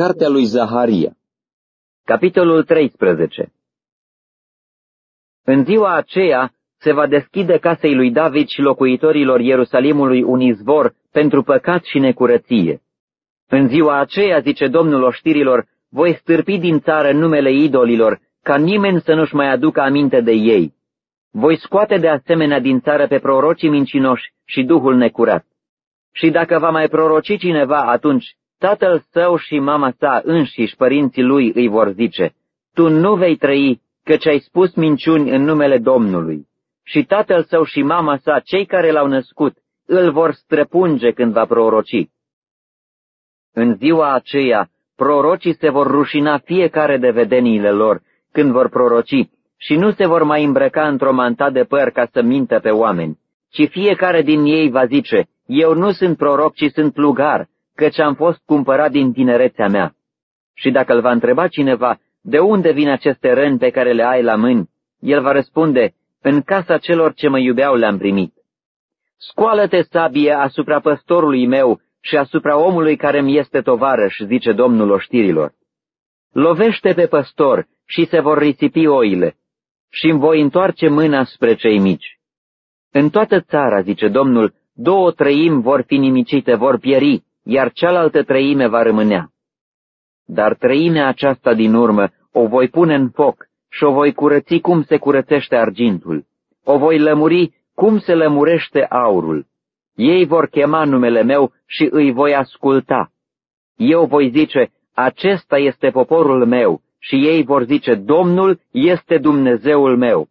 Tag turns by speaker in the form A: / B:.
A: Cartea lui Zaharia
B: Capitolul 13 În ziua aceea se va deschide casei lui David și locuitorilor Ierusalimului un izvor pentru păcat și necurăție. În ziua aceea, zice Domnul oștirilor, voi stârpi din țară numele idolilor, ca nimeni să nu-și mai aducă aminte de ei. Voi scoate de asemenea din țară pe prorocii mincinoși și Duhul necurat. Și dacă va mai proroci cineva, atunci tatăl său și mama sa înșiși, părinții lui, îi vor zice, Tu nu vei trăi, căci ai spus minciuni în numele Domnului. Și tatăl său și mama sa, cei care l-au născut, îl vor străpunge când va proroci. În ziua aceea, prorocii se vor rușina fiecare de vedeniile lor când vor proroci și nu se vor mai îmbrăca într-o manta de păr ca să mintă pe oameni, ci fiecare din ei va zice, eu nu sunt proroc, ci sunt plugar, căci am fost cumpărat din tinerețea mea. Și dacă îl va întreba cineva, de unde vin aceste răni pe care le ai la mâini, el va răspunde, în casa celor ce mă iubeau le-am primit. Scoală-te sabie asupra păstorului meu și asupra omului care mi este tovarăș, zice Domnul oștirilor. Lovește pe păstor și se vor risipi oile și îmi voi întoarce mâna spre cei mici. În toată țara, zice Domnul, două trăimi vor fi nimicite, vor pieri, iar cealaltă trăime va rămânea. Dar trăimea aceasta din urmă o voi pune în foc și o voi curăți cum se curățește argintul. O voi lămuri cum se lămurește aurul. Ei vor chema numele meu și îi voi asculta. Eu voi zice, acesta este poporul meu și ei vor zice, Domnul este Dumnezeul meu.